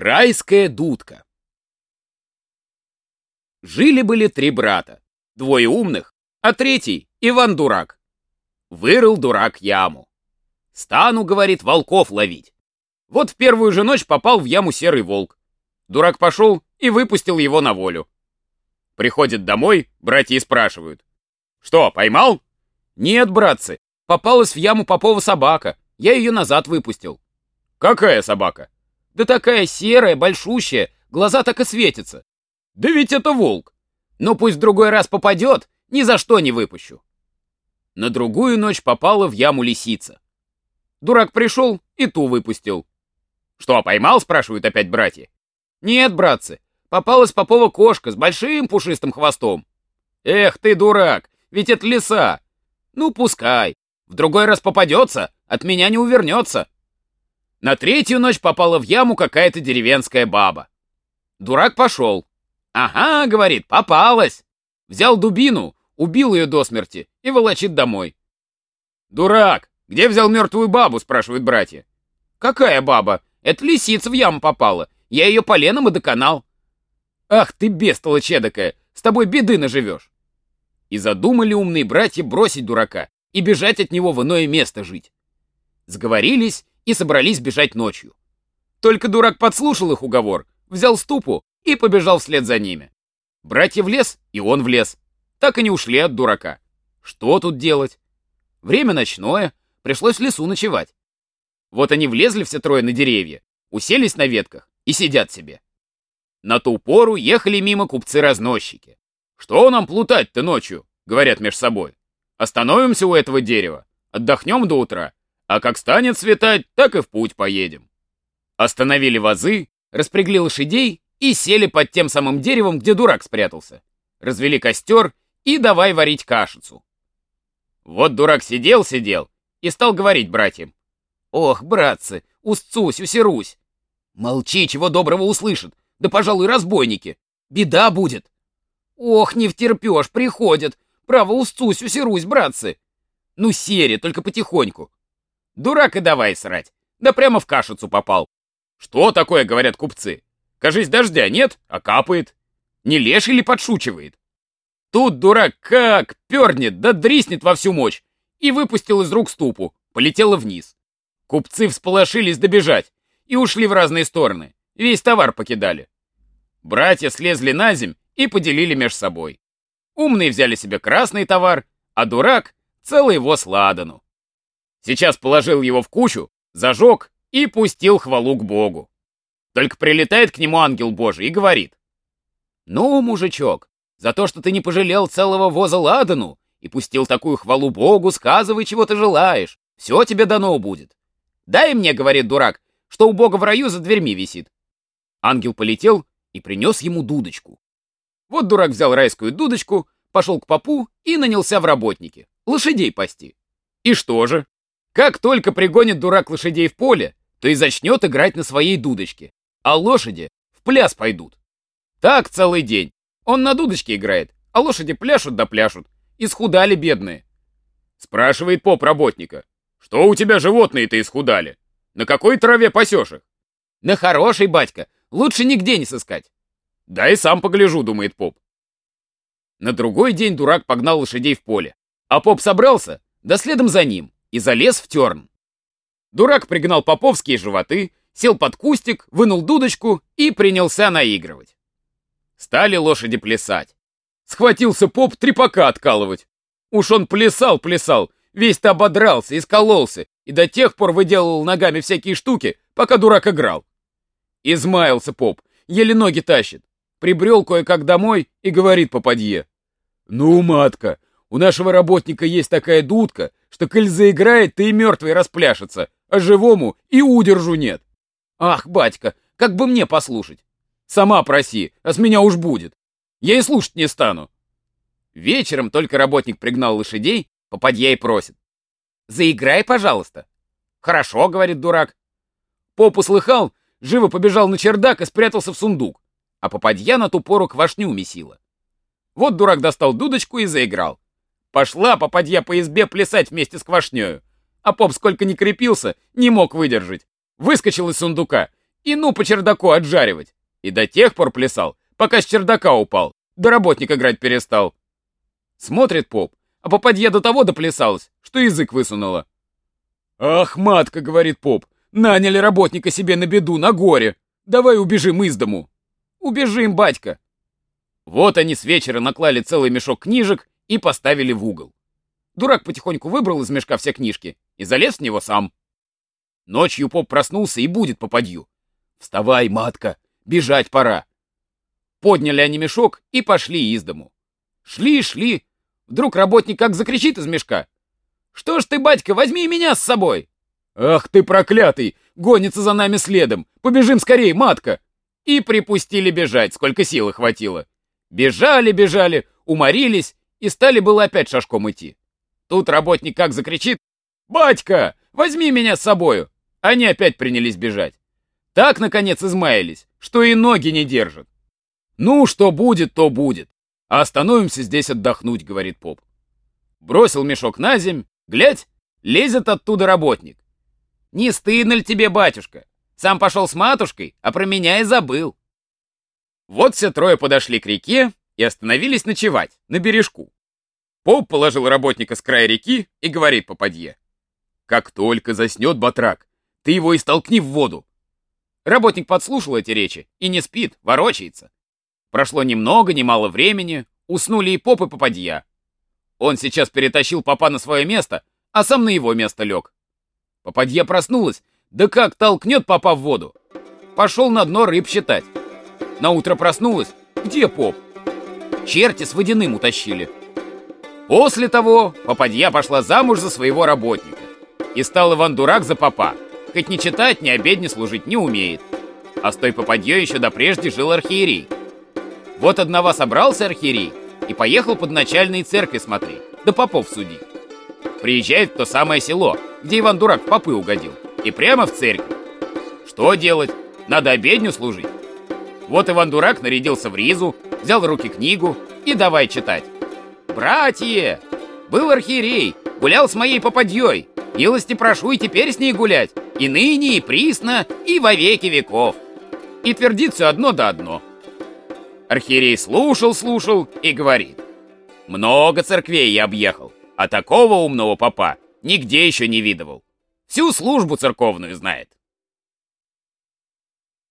Райская дудка. Жили-были три брата, двое умных, а третий — Иван-дурак. Вырыл дурак яму. Стану, говорит, волков ловить. Вот в первую же ночь попал в яму серый волк. Дурак пошел и выпустил его на волю. Приходит домой, братья спрашивают. Что, поймал? Нет, братцы, попалась в яму Попова собака. Я ее назад выпустил. Какая собака? Да такая серая, большущая, глаза так и светятся. Да ведь это волк. Ну пусть в другой раз попадет, ни за что не выпущу. На другую ночь попала в яму лисица. Дурак пришел и ту выпустил. Что, поймал, спрашивают опять братья. Нет, братцы, попалась попова кошка с большим пушистым хвостом. Эх ты, дурак, ведь это лиса. Ну, пускай. В другой раз попадется, от меня не увернется. На третью ночь попала в яму какая-то деревенская баба. Дурак пошел. «Ага», — говорит, — «попалась». Взял дубину, убил ее до смерти и волочит домой. «Дурак, где взял мертвую бабу?» — спрашивают братья. «Какая баба? Это лисица в яму попала. Я ее поленом и доконал». «Ах ты, бестолочь эдакая, с тобой беды наживешь». И задумали умные братья бросить дурака и бежать от него в иное место жить. Сговорились и собрались бежать ночью. Только дурак подслушал их уговор, взял ступу и побежал вслед за ними. Братья в лес, и он в лес. Так и не ушли от дурака. Что тут делать? Время ночное, пришлось в лесу ночевать. Вот они влезли все трое на деревья, уселись на ветках и сидят себе. На ту пору ехали мимо купцы-разносчики. «Что нам плутать-то ночью?» — говорят между собой. «Остановимся у этого дерева, отдохнем до утра, а как станет светать, так и в путь поедем. Остановили вазы, распрягли лошадей и сели под тем самым деревом, где дурак спрятался. Развели костер и давай варить кашицу. Вот дурак сидел-сидел и стал говорить братьям. «Ох, братцы, устцусь, усерусь!» «Молчи, чего доброго услышат, да, пожалуй, разбойники. Беда будет!» «Ох, не втерпешь, приходят! Право, устцусь, усерусь, братцы!» «Ну, сере, только потихоньку, Дурак и давай срать. Да прямо в кашицу попал. Что такое, говорят купцы? Кажись, дождя нет, а капает. Не лешь или подшучивает? Тут дурак как пернет, да дриснет во всю мощь. И выпустил из рук ступу, полетела вниз. Купцы всполошились добежать и ушли в разные стороны. Весь товар покидали. Братья слезли на земь и поделили меж собой. Умные взяли себе красный товар, а дурак — целый его сладану. Сейчас положил его в кучу, зажег и пустил хвалу к Богу. Только прилетает к нему ангел Божий и говорит. «Ну, мужичок, за то, что ты не пожалел целого воза ладану и пустил такую хвалу Богу, сказывай, чего ты желаешь. Все тебе дано будет. Дай мне, — говорит дурак, — что у Бога в раю за дверьми висит». Ангел полетел и принес ему дудочку. Вот дурак взял райскую дудочку, пошел к попу и нанялся в работники, лошадей пасти. И что же? Как только пригонит дурак лошадей в поле, то и зачнет играть на своей дудочке, а лошади в пляс пойдут. Так целый день. Он на дудочке играет, а лошади пляшут да пляшут. Исхудали бедные. Спрашивает поп работника. Что у тебя животные-то исхудали? На какой траве пасешь их? На хорошей, батька. Лучше нигде не сыскать. Да и сам погляжу, думает поп. На другой день дурак погнал лошадей в поле. А поп собрался, да следом за ним и залез в терн. Дурак пригнал поповские животы, сел под кустик, вынул дудочку и принялся наигрывать. Стали лошади плясать. Схватился поп трепака откалывать. Уж он плясал-плясал, весь-то ободрался, и скололся и до тех пор выделывал ногами всякие штуки, пока дурак играл. Измаялся поп, еле ноги тащит. Прибрел кое-как домой и говорит попадье. «Ну, матка, у нашего работника есть такая дудка, что коль заиграет, ты и мертвый распляшется, а живому и удержу нет. Ах, батька, как бы мне послушать? Сама проси, а с меня уж будет. Я и слушать не стану. Вечером только работник пригнал лошадей, попадья и просит. Заиграй, пожалуйста. Хорошо, говорит дурак. Поп услыхал, живо побежал на чердак и спрятался в сундук, а попадья на ту пору квашню месила. Вот дурак достал дудочку и заиграл. Пошла попадья по избе плясать вместе с квашнёю. А поп сколько ни крепился, не мог выдержать. Выскочил из сундука и ну по чердаку отжаривать. И до тех пор плясал, пока с чердака упал, да работник играть перестал. Смотрит поп, а попадья до того доплясалась, что язык высунула. «Ах, матка!» — говорит поп. «Наняли работника себе на беду, на горе! Давай убежим из дому!» «Убежим, батька!» Вот они с вечера наклали целый мешок книжек и поставили в угол. Дурак потихоньку выбрал из мешка все книжки и залез в него сам. Ночью поп проснулся и будет попадью. «Вставай, матка, бежать пора!» Подняли они мешок и пошли из дому. Шли, шли. Вдруг работник как закричит из мешка. «Что ж ты, батька, возьми меня с собой!» «Ах ты проклятый! Гонится за нами следом! Побежим скорее, матка!» И припустили бежать, сколько силы хватило. Бежали, бежали, уморились и стали было опять шашком идти. Тут работник как закричит «Батька, возьми меня с собою!» Они опять принялись бежать. Так, наконец, измаялись, что и ноги не держат. «Ну, что будет, то будет. А остановимся здесь отдохнуть», — говорит поп. Бросил мешок на земь, глядь, лезет оттуда работник. «Не стыдно ли тебе, батюшка? Сам пошел с матушкой, а про меня и забыл». Вот все трое подошли к реке и остановились ночевать на бережку. Поп положил работника с края реки и говорит попадье. «Как только заснет батрак, ты его и столкни в воду. Работник подслушал эти речи и не спит, ворочается. Прошло ни много, ни мало времени, уснули и поп, и попадья. Он сейчас перетащил попа на свое место, а сам на его место лег. Попадья проснулась, да как толкнет попа в воду. Пошел на дно рыб считать. На утро проснулась, где поп? Черти с водяным утащили. После того попадья пошла замуж за своего работника. И стал Иван Дурак за попа. Хоть не читать, ни обед, ни служить не умеет. А с той попадьей еще до прежде жил архиерей. Вот одного собрался архиерей и поехал под начальные церкви смотреть, да попов судить. Приезжает в то самое село, где Иван Дурак в попы угодил, и прямо в церковь. Что делать? Надо обедню служить. Вот Иван Дурак нарядился в ризу, взял в руки книгу и давай читать. «Братья! Был архиерей, гулял с моей попадьей, милости прошу и теперь с ней гулять, и ныне, и присно, и во веки веков. И твердит все одно да одно. Архиерей слушал, слушал и говорит. Много церквей я объехал, а такого умного попа нигде еще не видывал. Всю службу церковную знает.